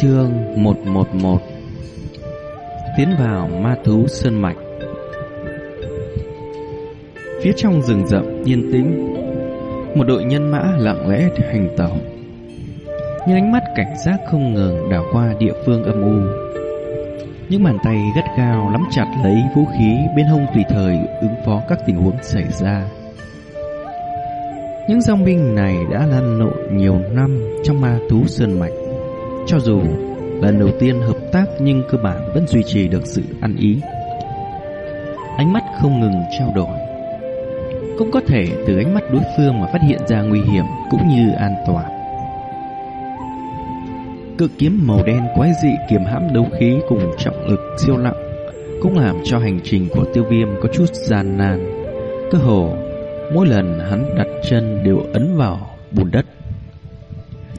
Chương 111 Tiến vào ma thú sơn mạch. Phía trong rừng rậm yên tĩnh, Một đội nhân mã lặng lẽ hành tẩu Nhưng ánh mắt cảnh giác không ngừng đảo qua địa phương âm u. Những bàn tay gắt gao nắm chặt lấy vũ khí bên hông tùy thời ứng phó các tình huống xảy ra. Những dòng binh này đã lăn lộn nhiều năm trong ma thú sơn mạch. Cho dù lần đầu tiên hợp tác nhưng cơ bản vẫn duy trì được sự ăn ý. Ánh mắt không ngừng trao đổi. Cũng có thể từ ánh mắt đối phương mà phát hiện ra nguy hiểm cũng như an toàn. Cự kiếm màu đen quái dị kiềm hãm đấu khí cùng trọng lực siêu nặng cũng làm cho hành trình của tiêu viêm có chút gian nan. Cơ hồ, Mỗi lần hắn đặt chân đều ấn vào bùn đất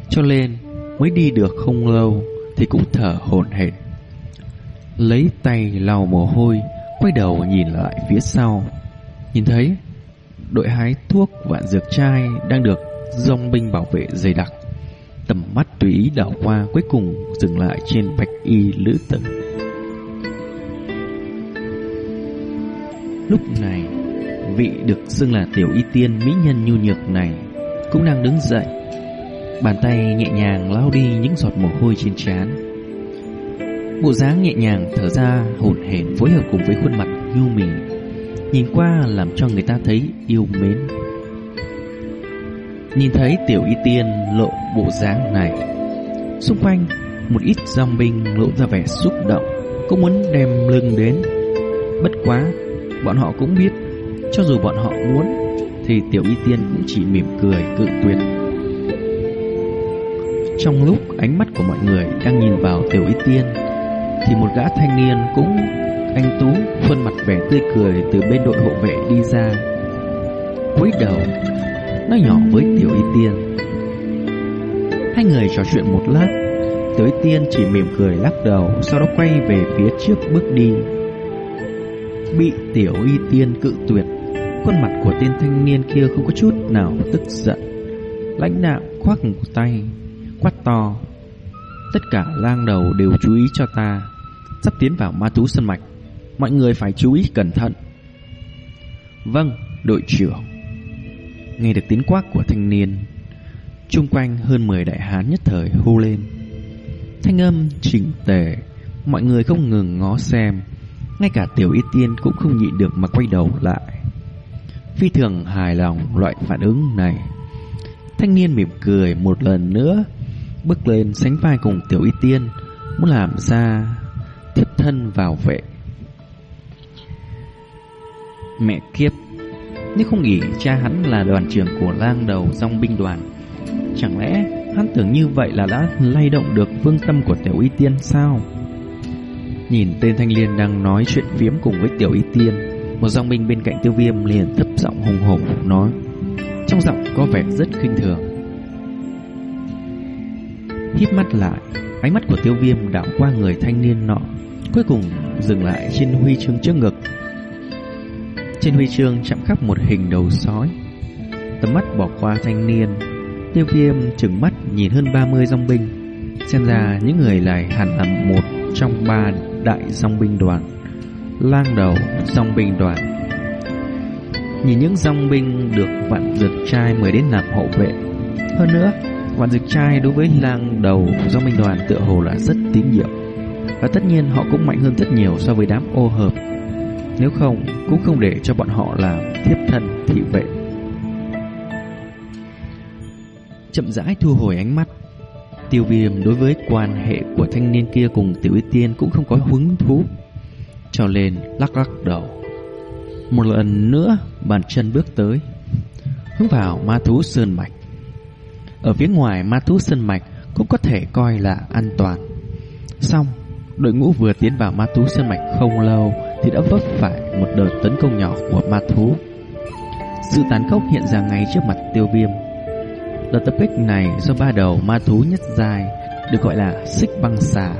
Cho nên mới đi được không lâu Thì cũng thở hổn hển. Lấy tay lau mồ hôi, Quay đầu nhìn lại phía sau. Nhìn thấy, Đội hái thuốc vạn dược trai Đang được dòng binh bảo vệ dày đặc. Tầm mắt tùy ý đảo qua, Cuối cùng dừng lại trên bạch y lữ tử. Lúc này, vị được xưng là tiểu y tiên mỹ nhân nhu nhược này cũng đang đứng dậy. Bàn tay nhẹ nhàng lau đi những giọt mồ hôi trên trán. Bộ dáng nhẹ nhàng thở ra hồn hển phối hợp cùng với khuôn mặt nhu mì, nhìn qua làm cho người ta thấy yêu mến. Nhìn thấy tiểu y tiên lộ bộ dáng này, xung quanh một ít dòng binh lộ ra vẻ xúc động, cũng muốn đem lưng đến. Bất quá, bọn họ cũng biết cho dù bọn họ muốn Thì tiểu y tiên cũng chỉ mỉm cười cự tuyệt trong lúc ánh mắt của mọi người đang nhìn vào tiểu y tiên, Thì một gã thanh niên cũng anh Tú khuôn mặt vẻ tươi cười từ bên đội hộ vệ đi ra, cúi đầu Nói nhỏ với tiểu y tiên. Hai người trò chuyện một lát, Tiểu y tiên chỉ mỉm cười lắc đầu, Sau đó quay về phía trước bước đi. Bị tiểu y tiên cự tuyệt, Khuôn mặt của tên thanh niên kia không có chút nào tức giận, Lãnh đạo khoác tay. Quát to. Tất cả lang đầu đều chú ý cho ta. Sắp tiến vào ma thú sân mạch Mọi người phải chú ý cẩn thận. Vâng, đội trưởng. Nghe được tiếng quát của thanh niên Trung quanh hơn 10 đại hán nhất thời hô lên. Thanh âm chỉnh tề Mọi người không ngừng ngó xem. Ngay cả tiểu y tiên cũng không nhịn được mà quay đầu lại. Phi thường hài lòng loại phản ứng này. Thanh niên mỉm cười một lần nữa Bước lên sánh vai cùng tiểu y tiên, Muốn làm ra thiết thân vào vệ. Mẹ kiếp, Nếu không nghĩ cha hắn là đoàn trưởng của lang đầu dòng binh đoàn, Chẳng lẽ hắn tưởng như vậy là đã lay động được vương tâm của tiểu y tiên sao? Nhìn tên thanh niên đang nói chuyện phiếm cùng với tiểu y tiên, một dòng binh bên cạnh tiêu viêm liền thấp giọng hùng hổ nói, Trong giọng có vẻ rất khinh thường. Híp mắt lại, Ánh mắt của tiêu viêm đảo qua người thanh niên nọ, Cuối cùng dừng lại trên huy chương trước ngực. Trên huy chương chạm khắc một hình đầu sói. Tầm mắt bỏ qua thanh niên, Tiêu viêm chừng mắt nhìn hơn 30 dòng binh. Xem ra những người này hẳn là một trong ba đại dòng binh đoàn, lang đầu dòng binh đoàn. Nhìn những dòng binh được vạn dược trai mời đến làm hậu vệ. Hơn nữa vạn dịch trai đối với lang đầu do minh đoàn tựa hồ là rất tín nhiệm. Và tất nhiên họ cũng mạnh hơn rất nhiều so với đám ô hợp. Nếu không, cũng không để cho bọn họ làm thiếp thân, thị vệ. Chậm rãi thu hồi ánh mắt. Tiêu viêm đối với quan hệ của thanh niên kia cùng tiểu y tiên cũng không có hứng thú. Cho nên lắc lắc đầu. Một lần nữa bàn chân bước tới. Hướng vào ma thú sơn mạch. Ở phía ngoài ma thú sơn mạch Cũng có thể coi là an toàn Xong Đội ngũ vừa tiến vào ma thú sơn mạch không lâu Thì đã vấp phải một đợt tấn công nhỏ của ma thú Sự tàn khốc hiện ra ngay trước mặt tiêu viêm Đợt tập kích này do ba đầu ma thú nhất dài Được gọi là xích băng xà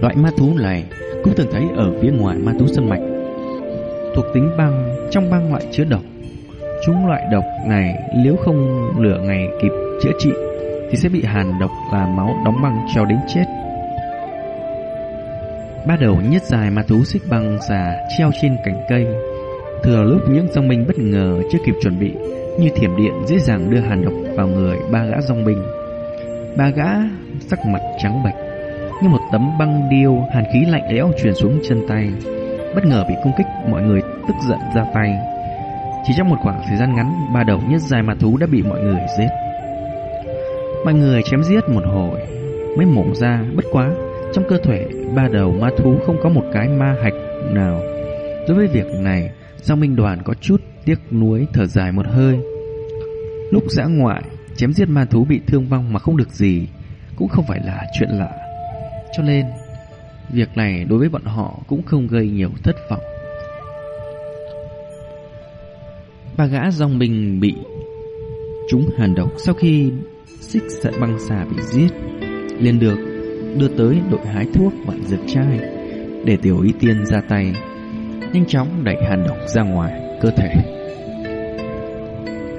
Loại ma thú này cũng từng thấy ở phía ngoài ma thú sân mạch. Thuộc tính băng, trong băng loại chứa độc. Chúng loại độc này nếu không lửa ngày kịp chữa trị thì sẽ bị hàn độc và máu đóng băng cho đến chết. Ba đầu nhất dài ma thú xích băng già treo trên cành cây. Thừa lúc những dòng binh bất ngờ chưa kịp chuẩn bị, như thiểm điện dễ dàng đưa hàn độc vào người ba gã dòng binh. Ba gã sắc mặt trắng bệch, như một tấm băng điêu, hàn khí lạnh lẽo truyền xuống chân tay. Bất ngờ bị công kích, mọi người tức giận ra tay. Chỉ trong một khoảng thời gian ngắn, ba đầu nhất dài ma thú đã bị mọi người giết. Mọi người chém giết một hồi mới mổ ra, bất quá trong cơ thể ba đầu ma thú không có một cái ma hạch nào. Đối với việc này, Giang Minh Đoàn có chút tiếc nuối thở dài một hơi. Lúc giã ngoại, chém giết ma thú bị thương vong mà không được gì cũng không phải là chuyện lạ. Cho nên, việc này đối với bọn họ cũng không gây nhiều thất vọng. Ba gã dòng mình bị chúng hàn độc sau khi xích sợi băng xà bị giết, liền được đưa tới đội hái thuốc vạn dược trai để tiểu y tiên ra tay, nhanh chóng đẩy hàn độc ra ngoài cơ thể.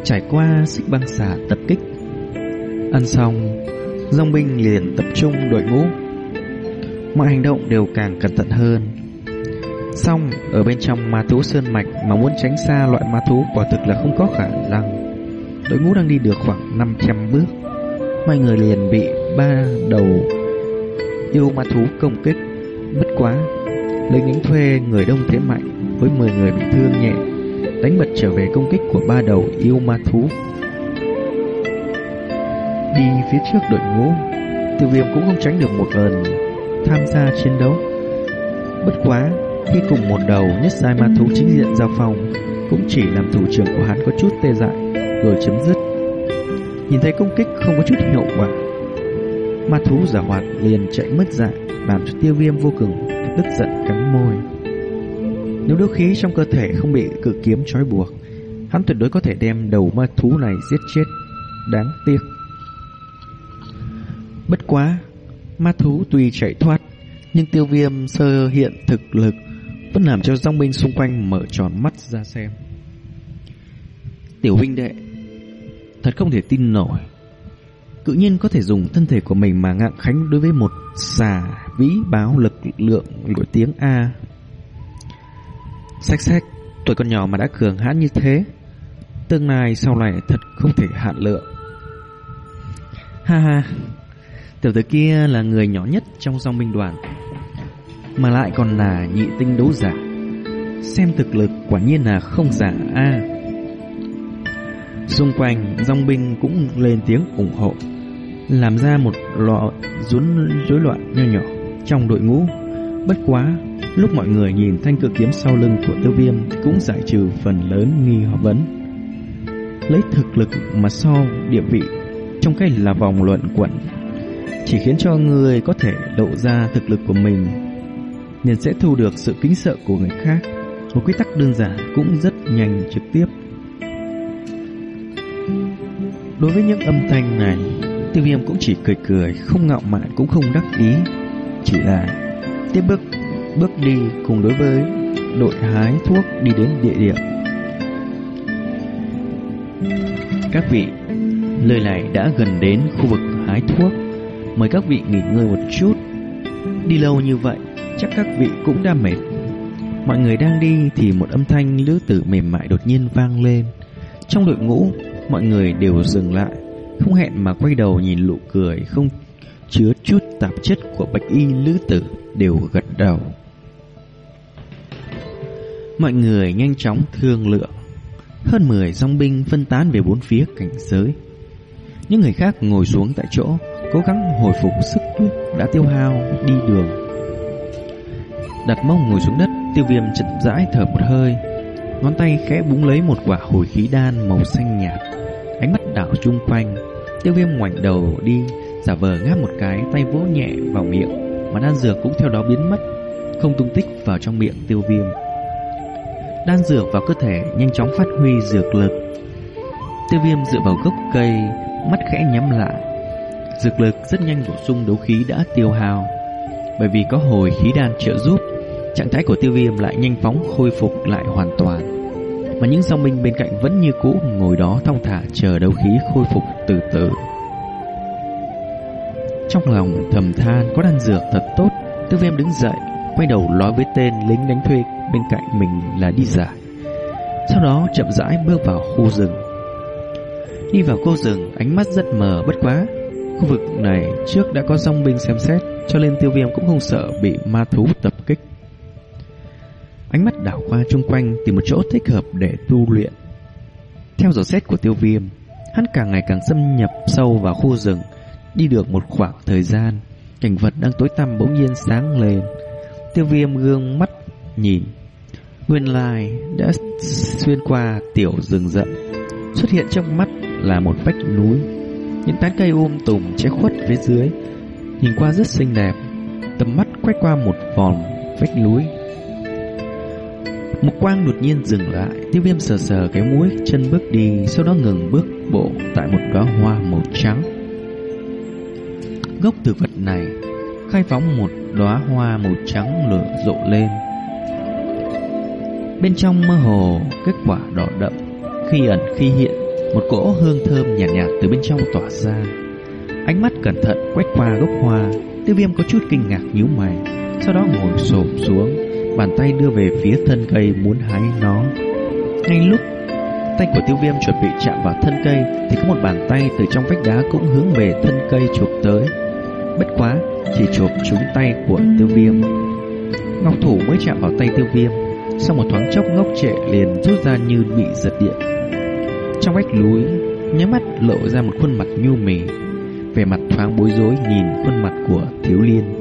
Trải qua xích băng xà tập kích, ăn xong dòng binh liền tập trung đội ngũ. Mọi hành động đều càng cẩn thận hơn xong ở bên trong ma thú sơn mạch mà muốn tránh xa loại ma thú quả thực là không có khả năng đội ngũ đang đi được khoảng 500 bước mọi người liền bị ba đầu yêu ma thú công kích. Bất quá, lấy những thuê người đông thế mạnh với 10 người bị thương nhẹ, đánh bật trở về công kích của ba đầu yêu ma thú. Đi phía trước đội ngũ, tiêu viêm cũng không tránh được một lần tham gia chiến đấu. Bất quá, khi cùng một đầu nhất Sai ma thú chính diện giao phòng, cũng chỉ làm thủ trưởng của hắn có chút tê dại, rồi chấm dứt. Nhìn thấy công kích không có chút hiệu quả, Ma thú giả hoạt liền chạy mất dạng Làm cho tiêu viêm vô cùng tức giận cắn môi. Nếu đấu khí trong cơ thể không bị cự kiếm trói buộc Hắn tuyệt đối có thể đem đầu ma thú này giết chết. Đáng tiếc. Bất quá Ma thú tuy chạy thoát Nhưng tiêu viêm sơ hiện thực lực vẫn làm cho dòng binh xung quanh mở tròn mắt ra xem Tiểu huynh đệ Thật không thể tin nổi Tự nhiên có thể dùng thân thể của mình mà ngạng khánh đối với một xà vĩ báo lực lượng nổi tiếng A. Xách xách, tuổi con nhỏ mà đã cường hãn như thế, tương lai sau này thật không thể hạn lượng. Ha ha, tiểu tử kia là người nhỏ nhất trong dòng binh đoàn, mà lại còn là nhị tinh đấu giả. Xem thực lực quả nhiên là không giả A. Xung quanh, dòng binh cũng lên tiếng ủng hộ làm ra một lọ rốn rối loạn nho nhỏ trong đội ngũ. Bất quá, lúc mọi người nhìn thanh cự kiếm sau lưng của tiêu viêm cũng giải trừ phần lớn nghi vấn. Lấy thực lực mà so địa vị trong cái là vòng luận quẩn chỉ khiến cho người có thể lộ ra thực lực của mình nên sẽ thu được sự kính sợ của người khác. Một quy tắc đơn giản cũng rất nhanh trực tiếp. Đối với những âm thanh này, Tiêu viêm cũng chỉ cười cười Không ngạo mạn cũng không đắc ý Chỉ là tiếp bước Bước đi cùng đối với Đội hái thuốc đi đến địa điểm Các vị Lời này đã gần đến khu vực hái thuốc Mời các vị nghỉ ngơi một chút Đi lâu như vậy Chắc các vị cũng đã mệt Mọi người đang đi thì một âm thanh lữ tử mềm mại đột nhiên vang lên Trong đội ngũ Mọi người đều dừng lại không hẹn mà quay đầu nhìn nụ cười không chứa chút tạp chất của bạch y lữ tử đều gật đầu. Mọi người nhanh chóng thương lượng. Hơn 10 dòng binh phân tán về bốn phía cảnh giới. Những người khác ngồi xuống tại chỗ, cố gắng hồi phục sức lực đã tiêu hao đi đường. Đặt mông ngồi xuống đất, tiêu viêm chậm rãi thở một hơi, ngón tay khẽ búng lấy một quả hồi khí đan màu xanh nhạt, ánh mắt đảo chung quanh, Tiêu viêm ngoảnh đầu đi Giả vờ ngáp một cái tay vỗ nhẹ vào miệng Mà đan dược cũng theo đó biến mất Không tung tích vào trong miệng tiêu viêm. Đan dược vào cơ thể Nhanh chóng phát huy dược lực. Tiêu viêm dựa vào gốc cây Mắt khẽ nhắm lại. Dược lực rất nhanh bổ sung đấu khí đã tiêu hao. Bởi vì có hồi khí đan trợ giúp Trạng thái của tiêu viêm lại nhanh phóng, khôi phục lại hoàn toàn. Mà những song binh bên cạnh vẫn như cũ ngồi đó thong thả chờ đấu khí khôi phục từ từ. Trong lòng thầm than, có đan dược thật tốt. Tiêu viêm đứng dậy, Quay đầu nói với tên lính đánh thuê Bên cạnh mình là đi giải. Sau đó chậm rãi bước vào khu rừng. Đi vào khu rừng, Ánh mắt rất mờ bất quá. Khu vực này trước đã có dòng binh xem xét, Cho nên tiêu viêm cũng không sợ Bị ma thú tập kích. Ánh mắt đảo qua chung quanh Tìm một chỗ thích hợp để tu luyện. Theo dõi xét của tiêu viêm, Hắn càng ngày càng xâm nhập sâu vào khu rừng, Đi được một khoảng thời gian, Cảnh vật đang tối tăm bỗng nhiên sáng lên. Tiêu viêm gương mắt nhìn, Nguyên lai đã xuyên qua tiểu rừng rậm, Xuất hiện trong mắt là một vách núi. Những tán cây um tùm che khuất phía dưới, Nhìn qua rất xinh đẹp, Tầm mắt quét qua một vòng vách núi. Một quang đột nhiên dừng lại Tiêu viêm sờ sờ cái mũi Chân bước đi Sau đó ngừng bước bộ Tại một đóa hoa màu trắng Gốc thực vật này khai phóng một đóa hoa màu trắng lửa rộ lên. Bên trong mơ hồ kết quả đỏ đậm, khi ẩn khi hiện, một cỗ hương thơm nhàn nhạt, nhạt từ bên trong tỏa ra. Ánh mắt cẩn thận quét qua gốc hoa, Tiêu Viêm có chút kinh ngạc nhíu mày, sau đó ngồi xổm xuống, bàn tay đưa về phía thân cây muốn hái nó. Ngay lúc tay của Tiêu Viêm chuẩn bị chạm vào thân cây thì có một bàn tay từ trong vách đá cũng hướng về thân cây chụp tới. Bất quá, chỉ chụp trúng tay của tiêu viêm. Ngọc thủ mới chạm vào tay tiêu viêm, sau một thoáng chốc ngốc trệ liền rút ra như bị giật điện. Trong vách núi, nhắm mắt lộ ra một khuôn mặt nhu mì, vẻ mặt thoáng bối rối nhìn khuôn mặt của thiếu liên.